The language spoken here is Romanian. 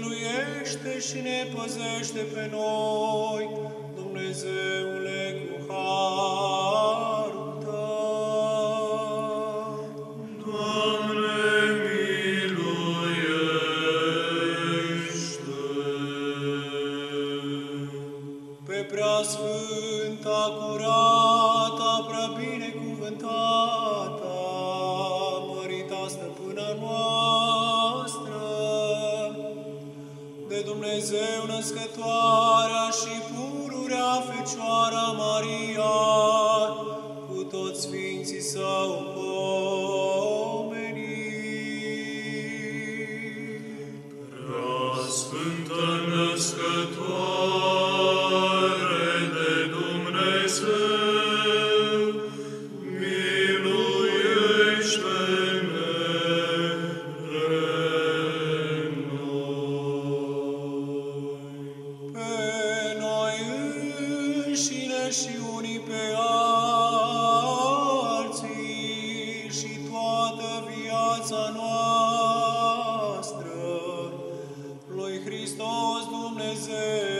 miluiește și ne păzește pe noi, Dumnezeule, cu harul Tău. Doamne, miluiește! Pe prea sfânta, curata, prea binecuvântată, Dumnezeu născătoarea și pururea Fecioara Maria, cu toți Sfinții Său pomeni. Sfântă născătoare și unii pe alții și toată viața noastră, lui Hristos Dumnezeu